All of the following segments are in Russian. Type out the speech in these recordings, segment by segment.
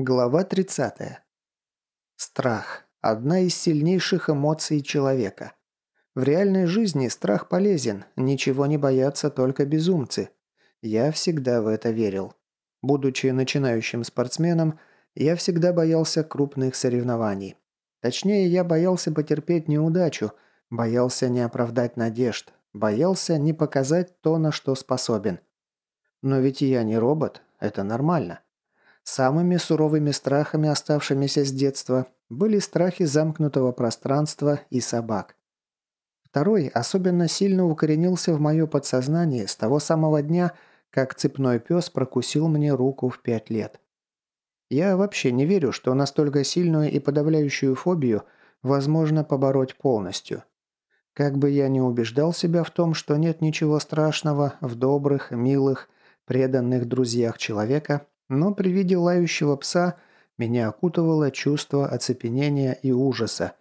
Глава 30. Страх – одна из сильнейших эмоций человека. В реальной жизни страх полезен, ничего не боятся только безумцы. Я всегда в это верил. Будучи начинающим спортсменом, я всегда боялся крупных соревнований. Точнее, я боялся потерпеть неудачу, боялся не оправдать надежд, боялся не показать то, на что способен. Но ведь я не робот, это нормально. Самыми суровыми страхами, оставшимися с детства, были страхи замкнутого пространства и собак. Второй особенно сильно укоренился в мое подсознание с того самого дня, как цепной пес прокусил мне руку в пять лет. Я вообще не верю, что настолько сильную и подавляющую фобию возможно побороть полностью. Как бы я ни убеждал себя в том, что нет ничего страшного в добрых, милых, преданных друзьях человека, но при виде лающего пса меня окутывало чувство оцепенения и ужаса,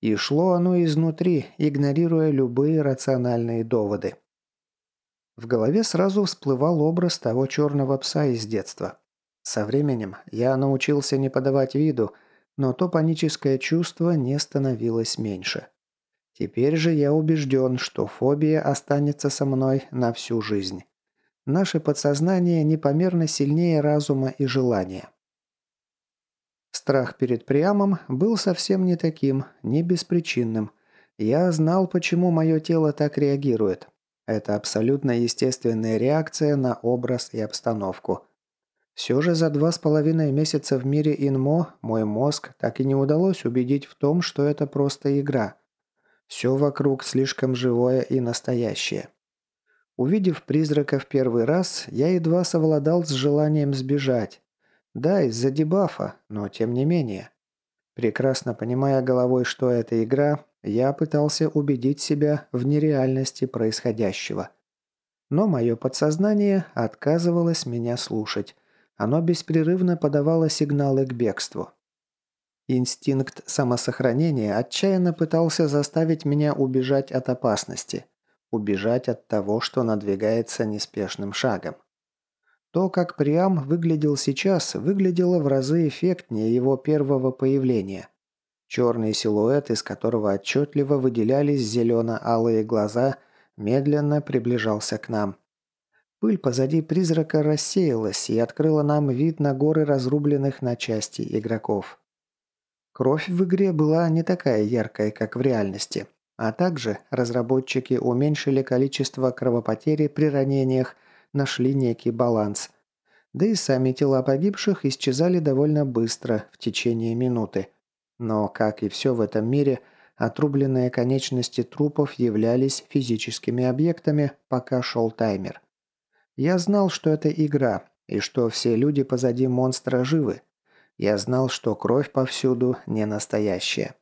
и шло оно изнутри, игнорируя любые рациональные доводы. В голове сразу всплывал образ того черного пса из детства. Со временем я научился не подавать виду, но то паническое чувство не становилось меньше. Теперь же я убежден, что фобия останется со мной на всю жизнь. Наше подсознание непомерно сильнее разума и желания. Страх перед Приамом был совсем не таким, не беспричинным. Я знал, почему мое тело так реагирует. Это абсолютно естественная реакция на образ и обстановку. Все же за два с половиной месяца в мире Инмо мой мозг так и не удалось убедить в том, что это просто игра. Все вокруг слишком живое и настоящее. Увидев призрака в первый раз, я едва совладал с желанием сбежать. Да, из-за дебафа, но тем не менее. Прекрасно понимая головой, что это игра, я пытался убедить себя в нереальности происходящего. Но мое подсознание отказывалось меня слушать. Оно беспрерывно подавало сигналы к бегству. Инстинкт самосохранения отчаянно пытался заставить меня убежать от опасности – убежать от того, что надвигается неспешным шагом. То, как Приам выглядел сейчас, выглядело в разы эффектнее его первого появления. Черный силуэт, из которого отчетливо выделялись зелено-алые глаза, медленно приближался к нам. Пыль позади призрака рассеялась и открыла нам вид на горы разрубленных на части игроков. Кровь в игре была не такая яркая, как в реальности, а также разработчики уменьшили количество кровопотери при ранениях, нашли некий баланс. Да и сами тела погибших исчезали довольно быстро, в течение минуты. Но, как и все в этом мире, отрубленные конечности трупов являлись физическими объектами, пока шел таймер. Я знал, что это игра, и что все люди позади монстра живы. Я знал, что кровь повсюду не настоящая.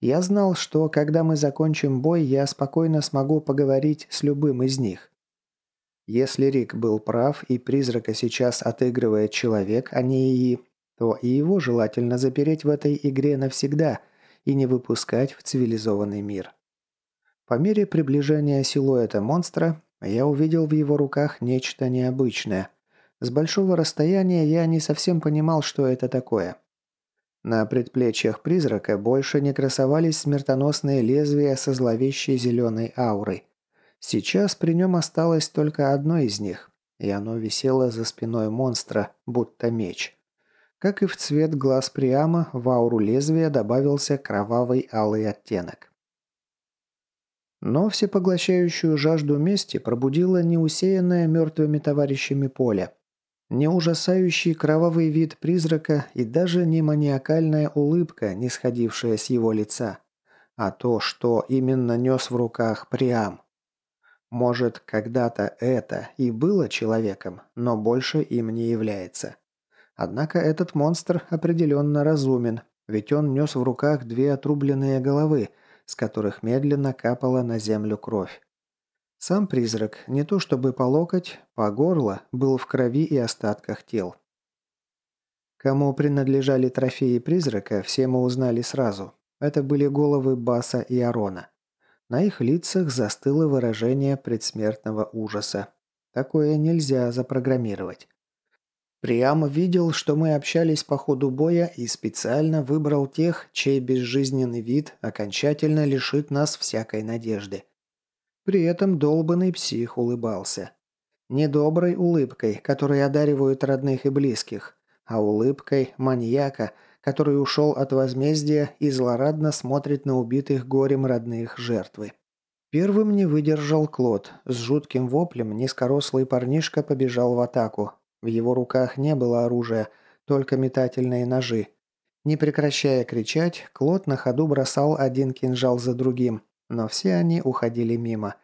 Я знал, что когда мы закончим бой, я спокойно смогу поговорить с любым из них. Если Рик был прав и призрака сейчас отыгрывает человек, а не ИИ, то и его желательно запереть в этой игре навсегда и не выпускать в цивилизованный мир. По мере приближения силуэта монстра я увидел в его руках нечто необычное. С большого расстояния я не совсем понимал, что это такое. На предплечьях призрака больше не красовались смертоносные лезвия со зловещей зеленой аурой. Сейчас при нем осталось только одно из них, и оно висело за спиной монстра, будто меч. Как и в цвет глаз Приама, в ауру лезвия добавился кровавый алый оттенок. Но всепоглощающую жажду мести пробудило неусеянное мертвыми товарищами поле. Не ужасающий кровавый вид призрака и даже не маниакальная улыбка, не сходившая с его лица, а то, что именно нес в руках Приам. Может, когда-то это и было человеком, но больше им не является. Однако этот монстр определенно разумен, ведь он нес в руках две отрубленные головы, с которых медленно капала на землю кровь. Сам призрак, не то чтобы по локоть, по горло, был в крови и остатках тел. Кому принадлежали трофеи призрака, все мы узнали сразу. Это были головы Баса и Арона. На их лицах застыло выражение предсмертного ужаса. Такое нельзя запрограммировать. Приам видел, что мы общались по ходу боя и специально выбрал тех, чей безжизненный вид окончательно лишит нас всякой надежды. При этом долбанный псих улыбался. Недоброй улыбкой, которой одаривают родных и близких, а улыбкой маньяка, который ушел от возмездия и злорадно смотрит на убитых горем родных жертвы. Первым не выдержал Клод. С жутким воплем низкорослый парнишка побежал в атаку, в его руках не было оружия, только метательные ножи. Не прекращая кричать, Клод на ходу бросал один кинжал за другим, но все они уходили мимо.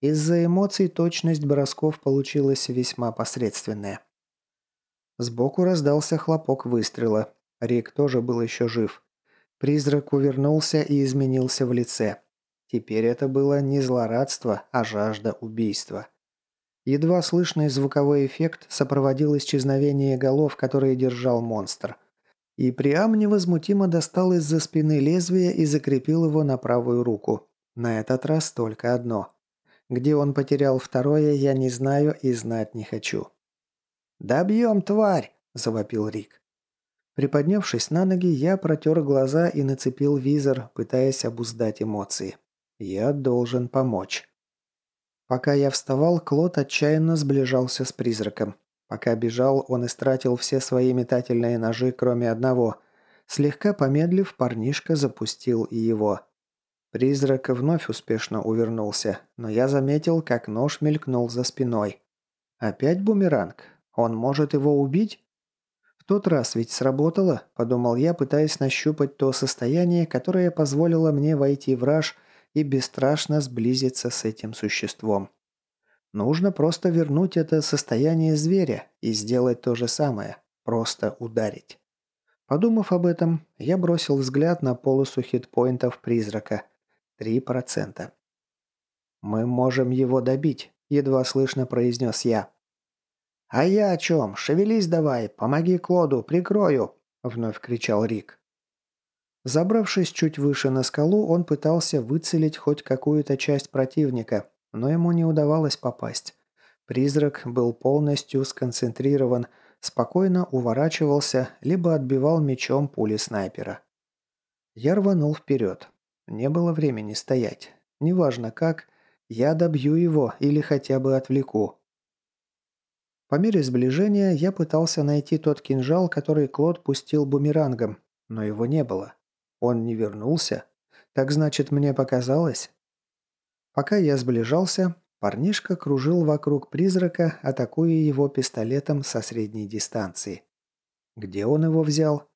Из-за эмоций точность бросков получилась весьма посредственная. Сбоку раздался хлопок выстрела. Рик тоже был еще жив. Призрак увернулся и изменился в лице. Теперь это было не злорадство, а жажда убийства. Едва слышный звуковой эффект сопроводил исчезновение голов, которые держал монстр. И Приам невозмутимо достал из-за спины лезвие и закрепил его на правую руку. На этот раз только одно. Где он потерял второе, я не знаю и знать не хочу. «Добьем, тварь!» – завопил Рик. Приподнявшись на ноги, я протер глаза и нацепил визор, пытаясь обуздать эмоции. Я должен помочь. Пока я вставал, Клод отчаянно сближался с призраком. Пока бежал, он истратил все свои метательные ножи, кроме одного. Слегка помедлив, парнишка запустил и его. Призрак вновь успешно увернулся, но я заметил, как нож мелькнул за спиной. Опять бумеранг? Он может его убить? В тот раз ведь сработало, подумал я, пытаясь нащупать то состояние, которое позволило мне войти в раж и бесстрашно сблизиться с этим существом. Нужно просто вернуть это состояние зверя и сделать то же самое, просто ударить. Подумав об этом, я бросил взгляд на полосу хитпоинтов призрака. Три процента. «Мы можем его добить», – едва слышно произнес я. «А я о чем? Шевелись давай, помоги Клоду, прикрою!» – вновь кричал Рик. Забравшись чуть выше на скалу, он пытался выцелить хоть какую-то часть противника, но ему не удавалось попасть. Призрак был полностью сконцентрирован, спокойно уворачивался, либо отбивал мечом пули снайпера. Я рванул вперед. Не было времени стоять. Неважно как, я добью его или хотя бы отвлеку. По мере сближения я пытался найти тот кинжал, который Клод пустил бумерангом, но его не было. Он не вернулся? Так значит, мне показалось? Пока я сближался, парнишка кружил вокруг призрака, атакуя его пистолетом со средней дистанции. Где он его взял?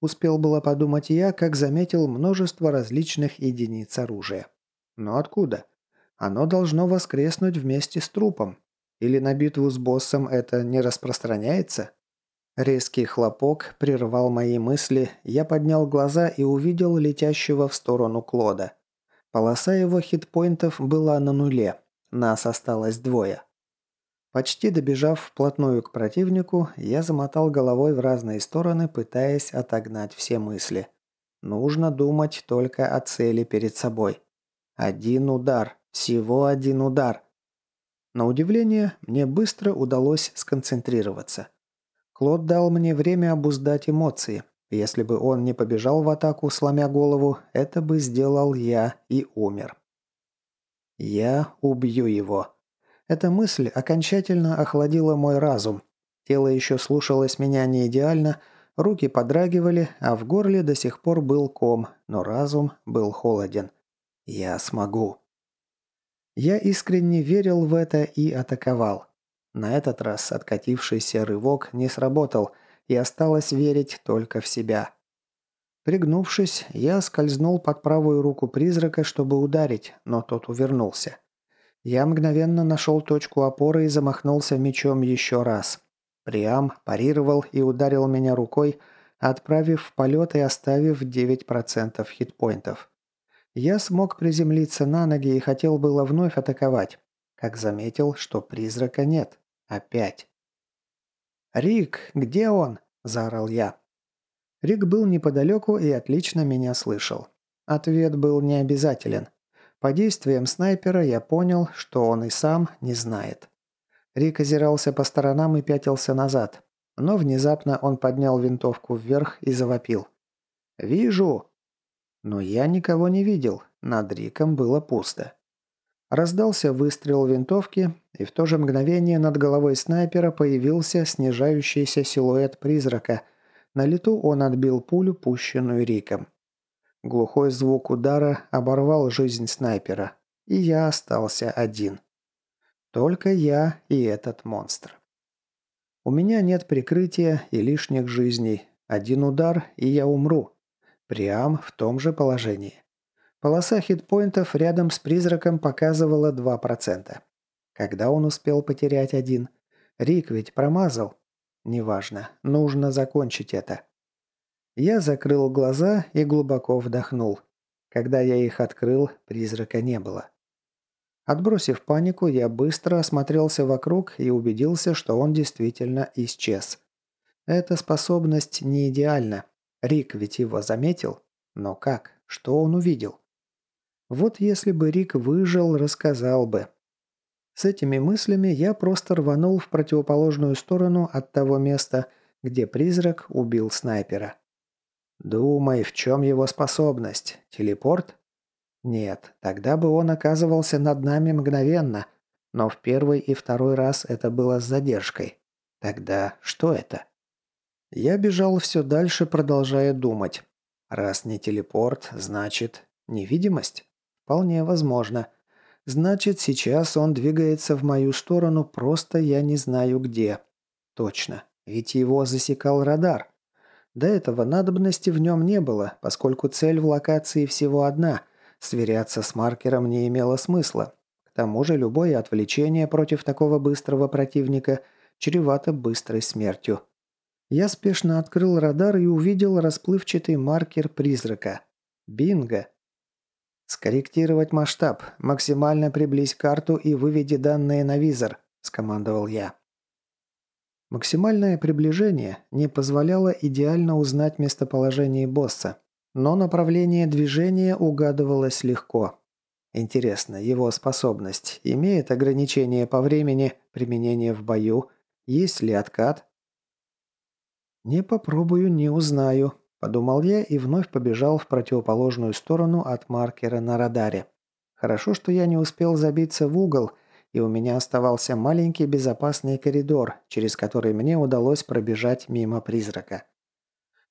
Успел было подумать я, как заметил множество различных единиц оружия. Но откуда? Оно должно воскреснуть вместе с трупом. Или на битву с боссом это не распространяется? Резкий хлопок прервал мои мысли, я поднял глаза и увидел летящего в сторону Клода. Полоса его хитпоинтов была на нуле, нас осталось двое. Почти добежав вплотную к противнику, я замотал головой в разные стороны, пытаясь отогнать все мысли. Нужно думать только о цели перед собой. Один удар, всего один удар. На удивление, мне быстро удалось сконцентрироваться. Клод дал мне время обуздать эмоции. Если бы он не побежал в атаку, сломя голову, это бы сделал я и умер. Я убью его. Эта мысль окончательно охладила мой разум. Тело еще слушалось меня не идеально, руки подрагивали, а в горле до сих пор был ком, но разум был холоден. Я смогу. Я искренне верил в это и атаковал. На этот раз откатившийся рывок не сработал, и осталось верить только в себя. Пригнувшись, я скользнул под правую руку призрака, чтобы ударить, но тот увернулся. Я мгновенно нашел точку опоры и замахнулся мечом еще раз. Приам парировал и ударил меня рукой, отправив в полет и оставив 9% хитпоинтов. Я смог приземлиться на ноги и хотел было вновь атаковать, как заметил, что призрака нет. Опять. «Рик, где он?» – заорал я. Рик был неподалеку и отлично меня слышал. Ответ был необязателен. По действиям снайпера я понял, что он и сам не знает. Рик озирался по сторонам и пятился назад. Но внезапно он поднял винтовку вверх и завопил. «Вижу!» Но я никого не видел, над Риком было пусто. Раздался выстрел винтовки, и в то же мгновение над головой снайпера появился снижающийся силуэт призрака. На лету он отбил пулю, пущенную Риком. Глухой звук удара оборвал жизнь снайпера, и я остался один. Только я и этот монстр. У меня нет прикрытия и лишних жизней. Один удар, и я умру. Прям в том же положении. Полоса хитпоинтов рядом с призраком показывала 2%. Когда он успел потерять один? Рик ведь промазал. Неважно, нужно закончить это. Я закрыл глаза и глубоко вдохнул. Когда я их открыл, призрака не было. Отбросив панику, я быстро осмотрелся вокруг и убедился, что он действительно исчез. Эта способность не идеальна. Рик ведь его заметил. Но как? Что он увидел? Вот если бы Рик выжил, рассказал бы. С этими мыслями я просто рванул в противоположную сторону от того места, где призрак убил снайпера. Думай, в чем его способность? Телепорт? Нет, тогда бы он оказывался над нами мгновенно, но в первый и второй раз это было с задержкой. Тогда что это? Я бежал все дальше, продолжая думать. Раз не телепорт, значит невидимость? Вполне возможно. Значит, сейчас он двигается в мою сторону, просто я не знаю где. Точно, ведь его засекал радар. До этого надобности в нем не было, поскольку цель в локации всего одна. Сверяться с маркером не имело смысла. К тому же любое отвлечение против такого быстрого противника чревато быстрой смертью. Я спешно открыл радар и увидел расплывчатый маркер призрака. Бинго! «Скорректировать масштаб, максимально приблизь карту и выведи данные на визор», – скомандовал я. Максимальное приближение не позволяло идеально узнать местоположение босса, но направление движения угадывалось легко. Интересно, его способность имеет ограничение по времени применения в бою, есть ли откат? Не попробую, не узнаю, Подумал я и вновь побежал в противоположную сторону от маркера на радаре. Хорошо, что я не успел забиться в угол, и у меня оставался маленький безопасный коридор, через который мне удалось пробежать мимо призрака.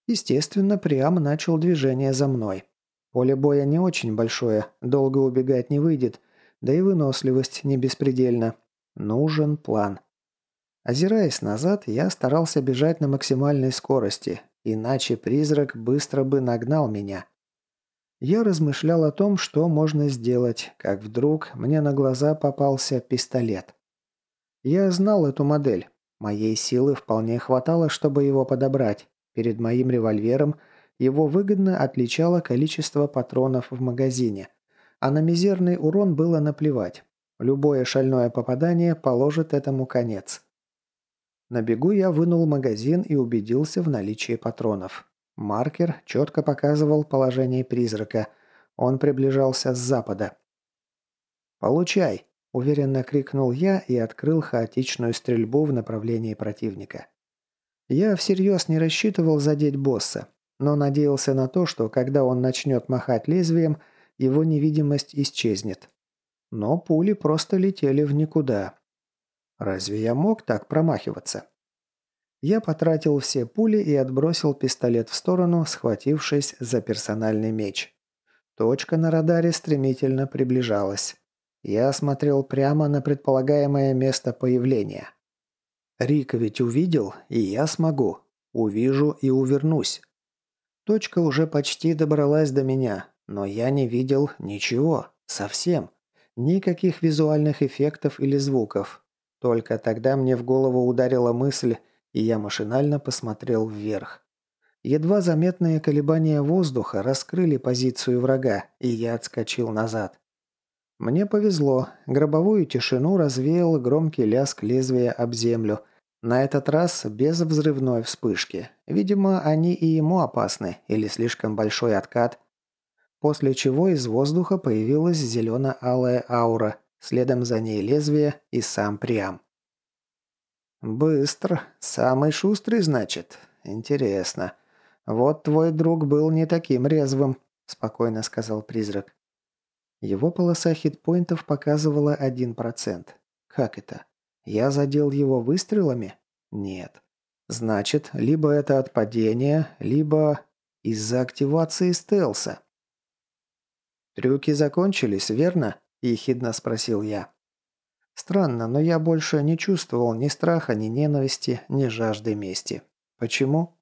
Естественно, Приам начал движение за мной. Поле боя не очень большое, долго убегать не выйдет, да и выносливость не беспредельна. Нужен план. Озираясь назад, я старался бежать на максимальной скорости, Иначе призрак быстро бы нагнал меня. Я размышлял о том, что можно сделать, как вдруг мне на глаза попался пистолет. Я знал эту модель. Моей силы вполне хватало, чтобы его подобрать. Перед моим револьвером его выгодно отличало количество патронов в магазине. А на мизерный урон было наплевать. Любое шальное попадание положит этому конец. На бегу я вынул магазин и убедился в наличии патронов. Маркер четко показывал положение призрака. Он приближался с запада. «Получай!» – уверенно крикнул я и открыл хаотичную стрельбу в направлении противника. Я всерьез не рассчитывал задеть босса, но надеялся на то, что когда он начнет махать лезвием, его невидимость исчезнет. Но пули просто летели в никуда, Разве я мог так промахиваться? Я потратил все пули и отбросил пистолет в сторону, схватившись за персональный меч. Точка на радаре стремительно приближалась. Я смотрел прямо на предполагаемое место появления. Рик ведь увидел, и я смогу. Увижу и увернусь. Точка уже почти добралась до меня, но я не видел ничего. Совсем. Никаких визуальных эффектов или звуков. Только тогда мне в голову ударила мысль, и я машинально посмотрел вверх. Едва заметные колебания воздуха раскрыли позицию врага, и я отскочил назад. Мне повезло. Гробовую тишину развеял громкий лязг лезвия об землю. На этот раз без взрывной вспышки. Видимо, они и ему опасны, или слишком большой откат. После чего из воздуха появилась зелено-алая аура, Следом за ней лезвие и сам Приам. «Быстро. Самый шустрый, значит? Интересно. Вот твой друг был не таким резвым», – спокойно сказал призрак. Его полоса хитпоинтов показывала один процент. Как это? Я задел его выстрелами? Нет. Значит, либо это от падения, либо из-за активации стелса. «Трюки закончились, верно?» – ехидно спросил я. Странно, но я больше не чувствовал ни страха, ни ненависти, ни жажды мести. Почему?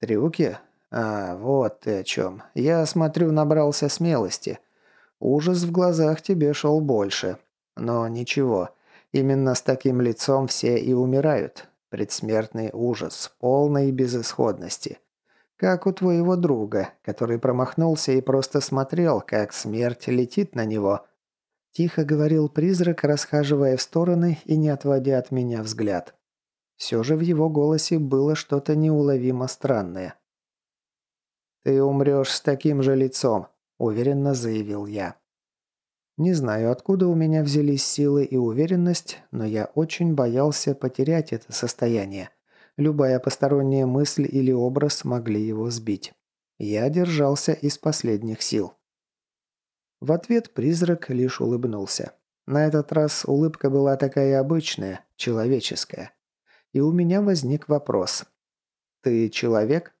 Трюки? А, вот ты о чем. Я, смотрю, набрался смелости. Ужас в глазах тебе шел больше. Но ничего, именно с таким лицом все и умирают. Предсмертный ужас, полной безысходности. Как у твоего друга, который промахнулся и просто смотрел, как смерть летит на него. Тихо говорил призрак, расхаживая в стороны и не отводя от меня взгляд. Все же в его голосе было что-то неуловимо странное. «Ты умрешь с таким же лицом», – уверенно заявил я. Не знаю, откуда у меня взялись силы и уверенность, но я очень боялся потерять это состояние. Любая посторонняя мысль или образ могли его сбить. Я держался из последних сил. В ответ призрак лишь улыбнулся. На этот раз улыбка была такая обычная, человеческая. И у меня возник вопрос. «Ты человек?»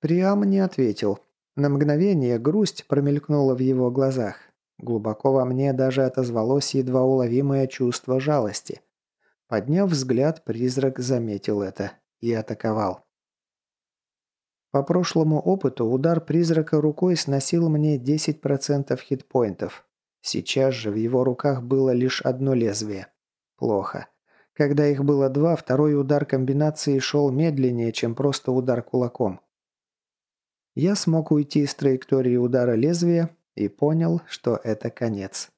Приам не ответил. На мгновение грусть промелькнула в его глазах. Глубоко во мне даже отозвалось едва уловимое чувство жалости. Подняв взгляд, призрак заметил это и атаковал. По прошлому опыту удар призрака рукой сносил мне 10% хитпоинтов. Сейчас же в его руках было лишь одно лезвие. Плохо. Когда их было два, второй удар комбинации шел медленнее, чем просто удар кулаком. Я смог уйти с траектории удара лезвия и понял, что это конец.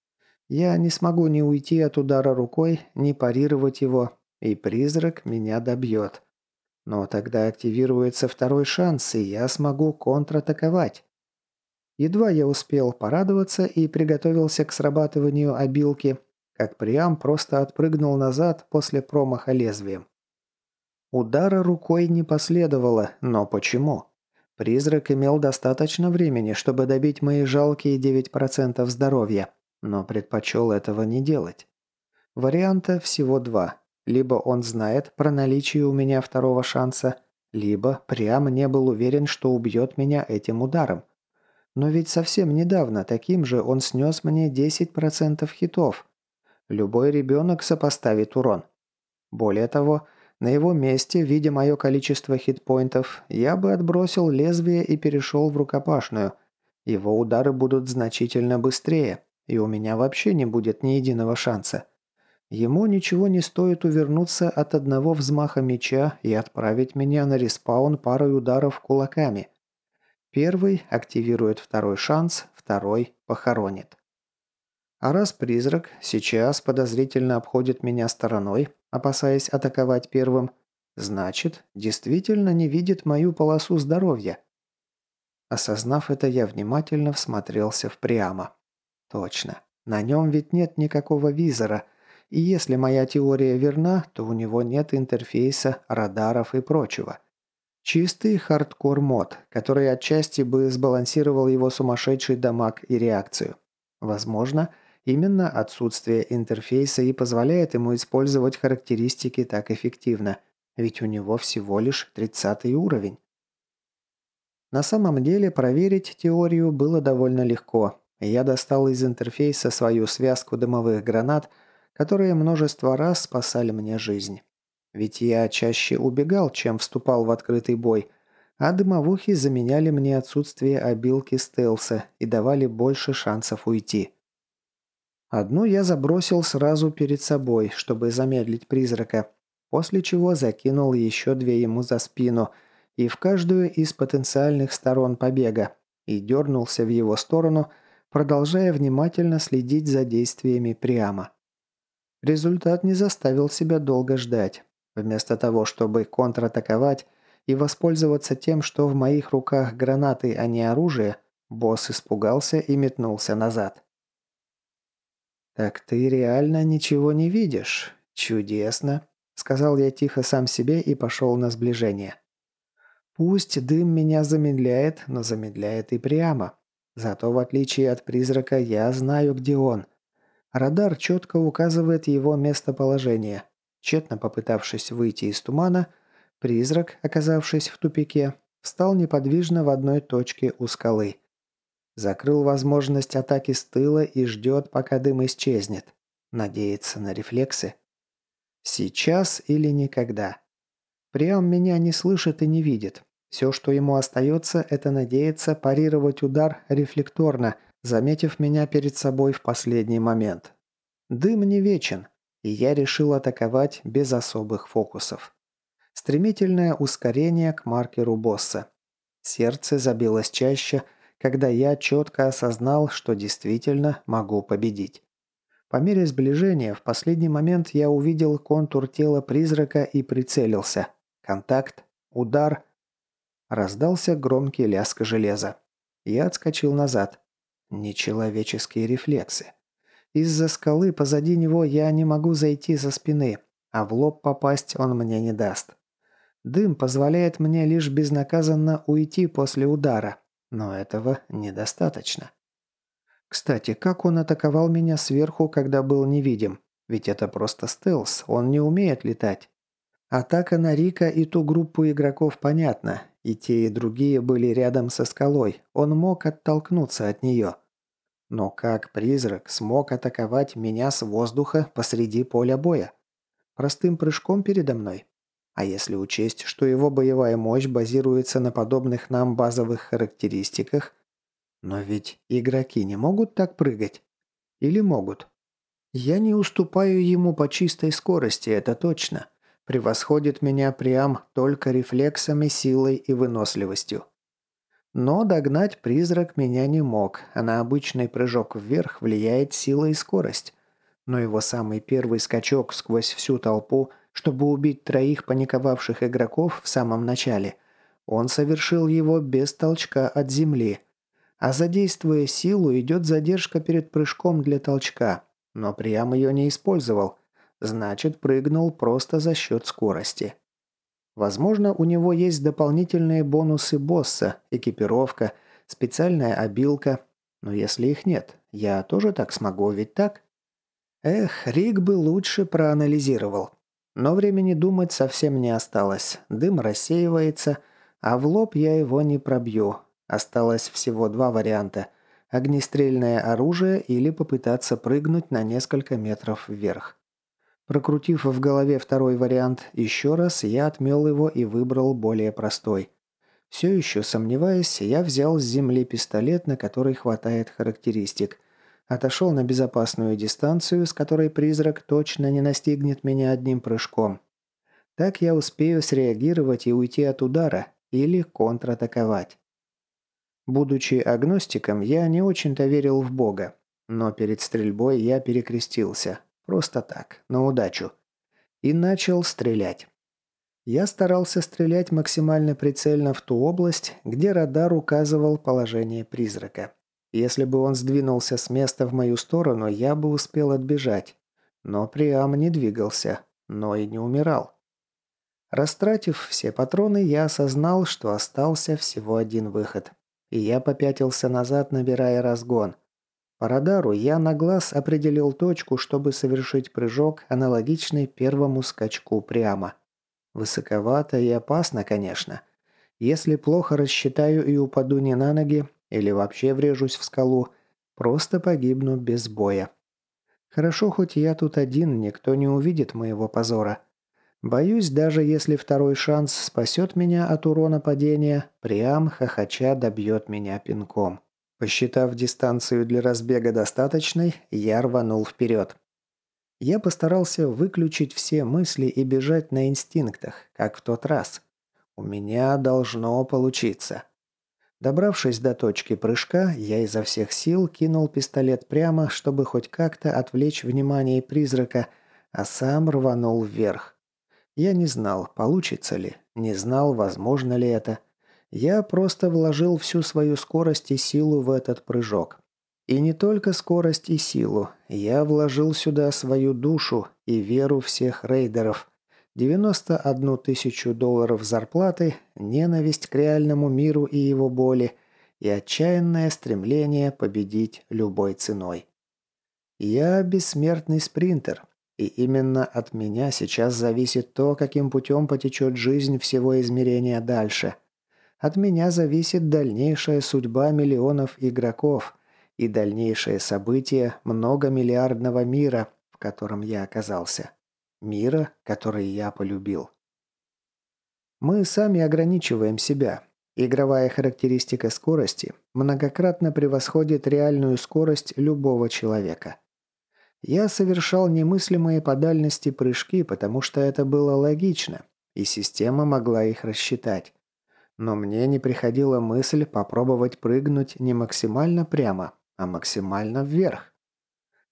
Я не смогу ни уйти от удара рукой, ни парировать его, и призрак меня добьет. Но тогда активируется второй шанс, и я смогу контратаковать. Едва я успел порадоваться и приготовился к срабатыванию обилки, как Приам просто отпрыгнул назад после промаха лезвием. Удара рукой не последовало, но почему? Призрак имел достаточно времени, чтобы добить мои жалкие 9% здоровья но предпочел этого не делать. Варианта всего два. Либо он знает про наличие у меня второго шанса, либо прямо не был уверен, что убьет меня этим ударом. Но ведь совсем недавно таким же он снес мне 10% хитов. Любой ребенок сопоставит урон. Более того, на его месте, видя мое количество хитпоинтов, я бы отбросил лезвие и перешел в рукопашную. Его удары будут значительно быстрее и у меня вообще не будет ни единого шанса. Ему ничего не стоит увернуться от одного взмаха меча и отправить меня на респаун парой ударов кулаками. Первый активирует второй шанс, второй похоронит. А раз призрак сейчас подозрительно обходит меня стороной, опасаясь атаковать первым, значит, действительно не видит мою полосу здоровья. Осознав это, я внимательно всмотрелся в Приама. Точно. На нем ведь нет никакого визора. И если моя теория верна, то у него нет интерфейса, радаров и прочего. Чистый хардкор-мод, который отчасти бы сбалансировал его сумасшедший дамаг и реакцию. Возможно, именно отсутствие интерфейса и позволяет ему использовать характеристики так эффективно, ведь у него всего лишь 30 уровень. На самом деле проверить теорию было довольно легко, я достал из интерфейса свою связку дымовых гранат, которые множество раз спасали мне жизнь. Ведь я чаще убегал, чем вступал в открытый бой, а дымовухи заменяли мне отсутствие обилки стелса и давали больше шансов уйти. Одну я забросил сразу перед собой, чтобы замедлить призрака, после чего закинул еще две ему за спину и в каждую из потенциальных сторон побега и дернулся в его сторону, продолжая внимательно следить за действиями прямо. Результат не заставил себя долго ждать. Вместо того, чтобы контратаковать и воспользоваться тем, что в моих руках гранаты, а не оружие, босс испугался и метнулся назад. «Так ты реально ничего не видишь? Чудесно!» сказал я тихо сам себе и пошел на сближение. Пусть дым меня замедляет, но замедляет и прямо. Зато в отличие от призрака я знаю, где он. Радар четко указывает его местоположение. Тщетно попытавшись выйти из тумана, призрак, оказавшись в тупике, встал неподвижно в одной точке у скалы. Закрыл возможность атаки с тыла и ждет, пока дым исчезнет. Надеется на рефлексы. Сейчас или никогда. Приам меня не слышит и не видит. Все, что ему остается, это надеяться парировать удар рефлекторно, заметив меня перед собой в последний момент. Дым не вечен, и я решил атаковать без особых фокусов. Стремительное ускорение к маркеру босса. Сердце забилось чаще, когда я четко осознал, что действительно могу победить. По мере сближения в последний момент я увидел контур тела призрака и прицелился. Контакт, удар. Раздался громкий лязг железа. Я отскочил назад. Нечеловеческие рефлексы. Из-за скалы позади него я не могу зайти со спины, а в лоб попасть он мне не даст. Дым позволяет мне лишь безнаказанно уйти после удара, но этого недостаточно. Кстати, как он атаковал меня сверху, когда был невидим? Ведь это просто стелс, он не умеет летать. Атака на Рика и ту группу игроков понятна. И те, и другие были рядом со скалой. Он мог оттолкнуться от нее. Но как призрак смог атаковать меня с воздуха посреди поля боя? Простым прыжком передо мной? А если учесть, что его боевая мощь базируется на подобных нам базовых характеристиках, но ведь игроки не могут так прыгать. Или могут? Я не уступаю ему по чистой скорости, это точно. Превосходит меня прям только рефлексами, силой и выносливостью. Но догнать призрак меня не мог, а на обычный прыжок вверх влияет сила и скорость. Но его самый первый скачок сквозь всю толпу, чтобы убить троих паниковавших игроков в самом начале, он совершил его без толчка от земли – а задействуя силу, идет задержка перед прыжком для толчка. Но прямо ее не использовал. Значит, прыгнул просто за счет скорости. Возможно, у него есть дополнительные бонусы босса, экипировка, специальная обилка. Но если их нет, я тоже так смогу, ведь так? Эх, Рик бы лучше проанализировал. Но времени думать совсем не осталось. Дым рассеивается, а в лоб я его не пробью, Осталось всего два варианта – огнестрельное оружие или попытаться прыгнуть на несколько метров вверх. Прокрутив в голове второй вариант еще раз, я отмел его и выбрал более простой. Все еще сомневаясь, я взял с земли пистолет, на который хватает характеристик. Отошел на безопасную дистанцию, с которой призрак точно не настигнет меня одним прыжком. Так я успею среагировать и уйти от удара или контратаковать. Будучи агностиком, я не очень-то верил в Бога. Но перед стрельбой я перекрестился. Просто так, на удачу. И начал стрелять. Я старался стрелять максимально прицельно в ту область, где радар указывал положение призрака. Если бы он сдвинулся с места в мою сторону, я бы успел отбежать. Но Приам не двигался, но и не умирал. Растратив все патроны, я осознал, что остался всего один выход и я попятился назад, набирая разгон. По радару я на глаз определил точку, чтобы совершить прыжок, аналогичный первому скачку прямо. Высоковато и опасно, конечно. Если плохо рассчитаю и упаду не на ноги, или вообще врежусь в скалу, просто погибну без боя. Хорошо, хоть я тут один, никто не увидит моего позора. Боюсь, даже если второй шанс спасет меня от урона падения, Приам хохоча добьет меня пинком. Посчитав дистанцию для разбега достаточной, я рванул вперед. Я постарался выключить все мысли и бежать на инстинктах, как в тот раз. У меня должно получиться. Добравшись до точки прыжка, я изо всех сил кинул пистолет прямо, чтобы хоть как-то отвлечь внимание призрака, а сам рванул вверх. Я не знал, получится ли, не знал, возможно ли это. Я просто вложил всю свою скорость и силу в этот прыжок. И не только скорость и силу. Я вложил сюда свою душу и веру всех рейдеров. 91 тысячу долларов зарплаты, ненависть к реальному миру и его боли и отчаянное стремление победить любой ценой. Я бессмертный спринтер, и именно от меня сейчас зависит то, каким путем потечет жизнь всего измерения дальше. От меня зависит дальнейшая судьба миллионов игроков и дальнейшие события многомиллиардного мира, в котором я оказался. Мира, который я полюбил. Мы сами ограничиваем себя. Игровая характеристика скорости многократно превосходит реальную скорость любого человека. Я совершал немыслимые по дальности прыжки, потому что это было логично, и система могла их рассчитать. Но мне не приходила мысль попробовать прыгнуть не максимально прямо, а максимально вверх.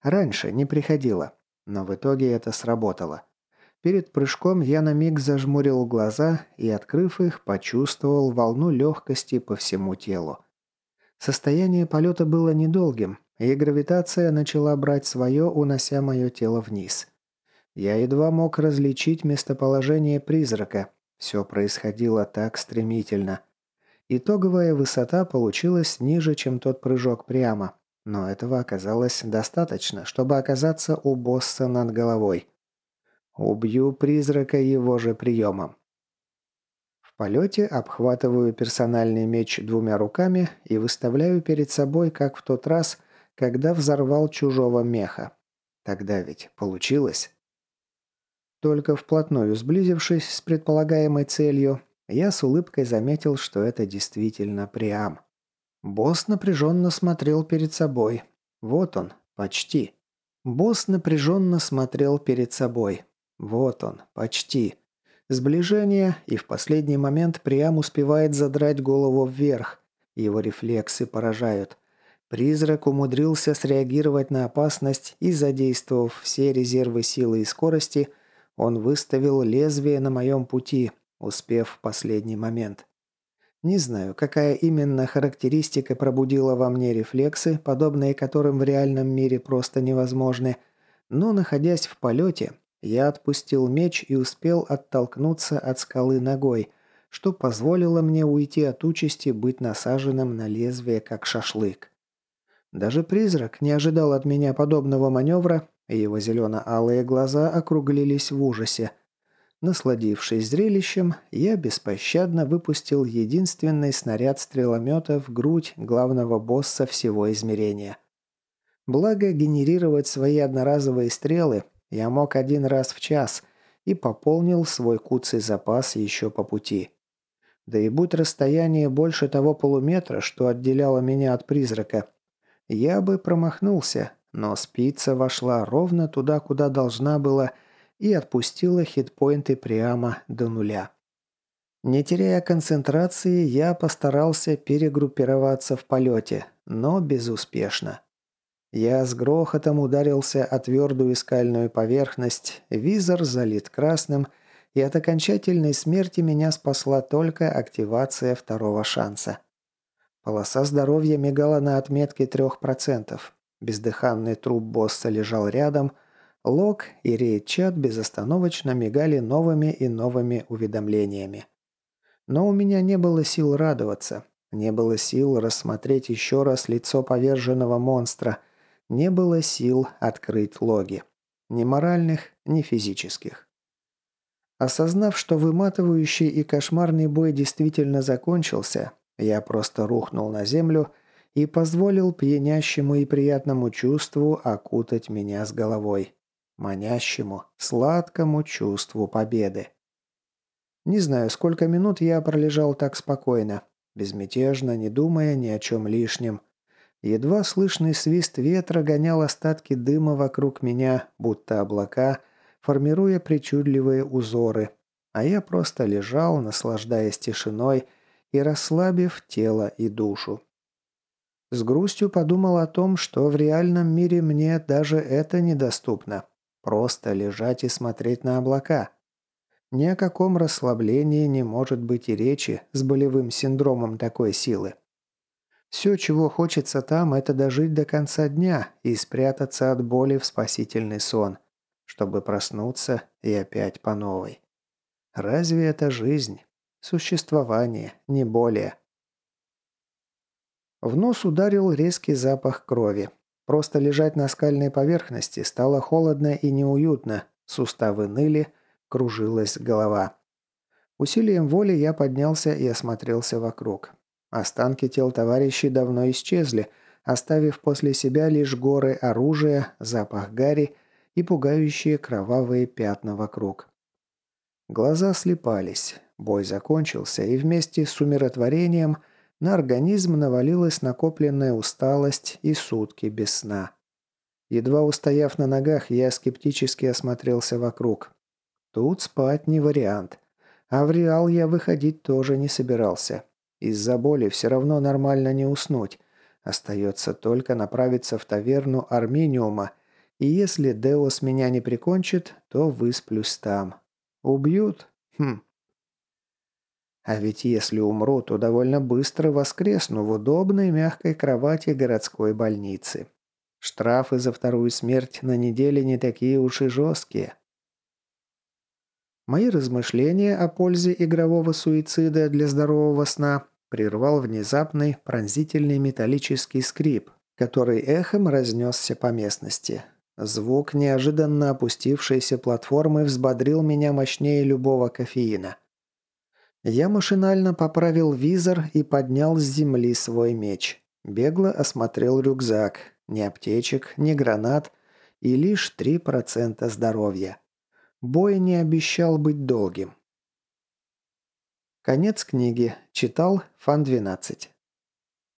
Раньше не приходило, но в итоге это сработало. Перед прыжком я на миг зажмурил глаза и, открыв их, почувствовал волну легкости по всему телу. Состояние полета было недолгим, и гравитация начала брать свое, унося мое тело вниз. Я едва мог различить местоположение призрака. Все происходило так стремительно. Итоговая высота получилась ниже, чем тот прыжок прямо, но этого оказалось достаточно, чтобы оказаться у босса над головой. Убью призрака его же приемом. В полете обхватываю персональный меч двумя руками и выставляю перед собой, как в тот раз, когда взорвал чужого меха. Тогда ведь получилось. Только вплотную сблизившись с предполагаемой целью, я с улыбкой заметил, что это действительно Приам. Босс напряженно смотрел перед собой. Вот он, почти. Босс напряженно смотрел перед собой. Вот он, почти. Сближение, и в последний момент Приам успевает задрать голову вверх. Его рефлексы поражают. Призрак умудрился среагировать на опасность и, задействовав все резервы силы и скорости, он выставил лезвие на моем пути, успев в последний момент. Не знаю, какая именно характеристика пробудила во мне рефлексы, подобные которым в реальном мире просто невозможны, но, находясь в полете, я отпустил меч и успел оттолкнуться от скалы ногой, что позволило мне уйти от участи быть насаженным на лезвие, как шашлык. Даже призрак не ожидал от меня подобного маневра, его зелено-алые глаза округлились в ужасе. Насладившись зрелищем, я беспощадно выпустил единственный снаряд стреломета в грудь главного босса всего измерения. Благо, генерировать свои одноразовые стрелы я мог один раз в час и пополнил свой куцый запас еще по пути. Да и будь расстояние больше того полуметра, что отделяло меня от призрака, я бы промахнулся, но спица вошла ровно туда, куда должна была, и отпустила хитпоинты прямо до нуля. Не теряя концентрации, я постарался перегруппироваться в полете, но безуспешно. Я с грохотом ударился о твердую скальную поверхность, визор залит красным, и от окончательной смерти меня спасла только активация второго шанса. Полоса здоровья мигала на отметке 3%. Бездыханный труп босса лежал рядом. Лог и рейд-чат безостановочно мигали новыми и новыми уведомлениями. Но у меня не было сил радоваться. Не было сил рассмотреть еще раз лицо поверженного монстра – не было сил открыть логи. Ни моральных, ни физических. Осознав, что выматывающий и кошмарный бой действительно закончился, я просто рухнул на землю и позволил пьянящему и приятному чувству окутать меня с головой. Манящему, сладкому чувству победы. Не знаю, сколько минут я пролежал так спокойно, безмятежно, не думая ни о чем лишнем, Едва слышный свист ветра гонял остатки дыма вокруг меня, будто облака, формируя причудливые узоры, а я просто лежал, наслаждаясь тишиной и расслабив тело и душу. С грустью подумал о том, что в реальном мире мне даже это недоступно. Просто лежать и смотреть на облака. Ни о каком расслаблении не может быть и речи с болевым синдромом такой силы. Все, чего хочется там, это дожить до конца дня и спрятаться от боли в спасительный сон, чтобы проснуться и опять по новой. Разве это жизнь? Существование, не более. В нос ударил резкий запах крови. Просто лежать на скальной поверхности стало холодно и неуютно, суставы ныли, кружилась голова. Усилием воли я поднялся и осмотрелся вокруг. Останки тел товарищей давно исчезли, оставив после себя лишь горы оружия, запах гари и пугающие кровавые пятна вокруг. Глаза слепались, бой закончился, и вместе с умиротворением на организм навалилась накопленная усталость и сутки без сна. Едва устояв на ногах, я скептически осмотрелся вокруг. Тут спать не вариант. А в Реал я выходить тоже не собирался. Из-за боли все равно нормально не уснуть. Остается только направиться в таверну Армениума, и если Деос меня не прикончит, то высплюсь там. Убьют? Хм. А ведь если умру, то довольно быстро воскресну в удобной мягкой кровати городской больницы. Штрафы за вторую смерть на неделе не такие уж и жесткие. Мои размышления о пользе игрового суицида для здорового сна прервал внезапный пронзительный металлический скрип, который эхом разнесся по местности. Звук неожиданно опустившейся платформы взбодрил меня мощнее любого кофеина. Я машинально поправил визор и поднял с земли свой меч. Бегло осмотрел рюкзак. Ни аптечек, ни гранат и лишь 3% здоровья. Бой не обещал быть долгим. Конец книги. Читал Фан 12.